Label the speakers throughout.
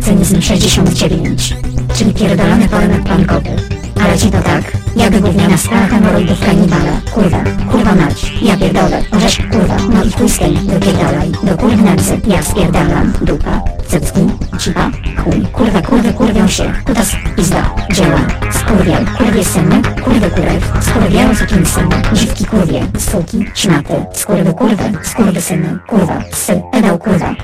Speaker 1: Magazyn 69. Czyli pierdolony poemat plankowy. Ale ci to tak, jak gówniana skala hemoroidów kanibala. Kurwa, kurwa mać, ja pierdolę, orzesz kurwa, no i tłustej, wypierdalaj, do kurw ja spierdalam, dupa, cycki, cipa, chuj, kurwa, kurwy kurwią się, kutas, pizda, dzieła, skurwiel, kurwie syny, kurwy kurew, skurwielu sukinsyny, dziwki kurwie, suki, szmaty, skurwy kurwy, skurwy syny, kurwa, psy, pedał kurwa,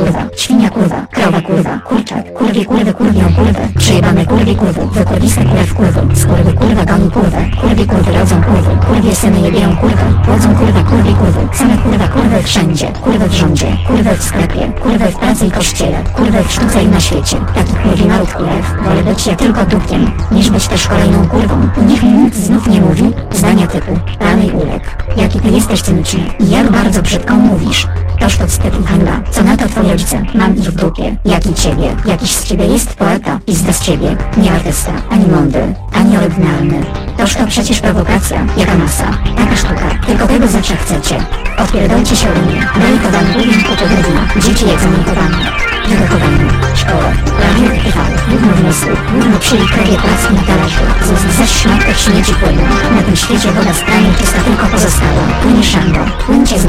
Speaker 1: kurwa, świnia kurwa, krowa kurwa, kurczak, kurwie kurwy kurwią kurwę, przyjebane kurwie kurwy, wykurwiste kurew kurwy, skurwy kurwa goni kurwę, kurwie kurwy rodzą kurwy, kurwie syny jebią kurwę, rodzą kurwa kurwie kurwy, same kurwa kurwy wszędzie, kurwy w rządzie, kurwy w sklepie, kurwy w pracy i kościele, kurwy w sztuce i na świecie, taki kurwi naród kurew, wolę być ja tylko dupkiem, niż być też kolejną kurwą, niech mi nikt znów nie mówi, zdania typu, rany i ulek, jaki ty jesteś cyniczny i jak bardzo brzydko mówisz, Wstyd i hańba. Co na to twoi rodzice? Mam ich w dupie. Jak i ciebie. Jakiś z ciebie jest poeta. I z ciebie. Nie artysta. Ani mądry. Ani oryginalny. Toż to przecież prowokacja. Jaka masa. Taka sztuka. Tylko tego zawsze chcecie. Odpierdolcie się ode mnie. Delikowany głównie kupowyżna. Dzieci egzaminowane. Wychowanie. Szkoła. Radio TV. Gówno wniosły. Gówno przyli krowie pracy na talerzu. Z ze szmatek śmieci płyną. Na tym świecie woda z kraju czysta tylko pozostała. Płynie szambo. Płyńcie z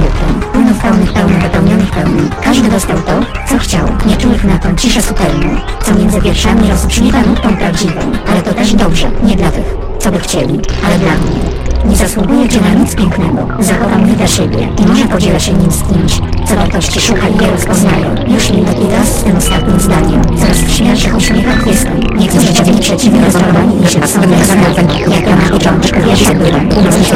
Speaker 1: lukiem. Płynów pełnych pełnych wypełnionych pełni. Każdy dostał to, co chciał. Nie czułych na tą ciszę sutelną. Co między wierszami rozbrzmiewa nutką prawdziwą. Ale to też dobrze. Nie dla tych, co by chcieli, ale dla mnie. Nie zasługujecie na nic pięknego. Zachowam mnie dla siebie i może podzielę się nim z kimś, co wartości szuka i je rozpoznaje. Już mi taki raz z tym ostatnim zdaniem. Coraz w śmielszych uśmiechach jestem. Niektórzy dzieli przeciwnie rozczarowani i się sądzą zarazem. Jak ja na początku wierzę byłem. Umysł się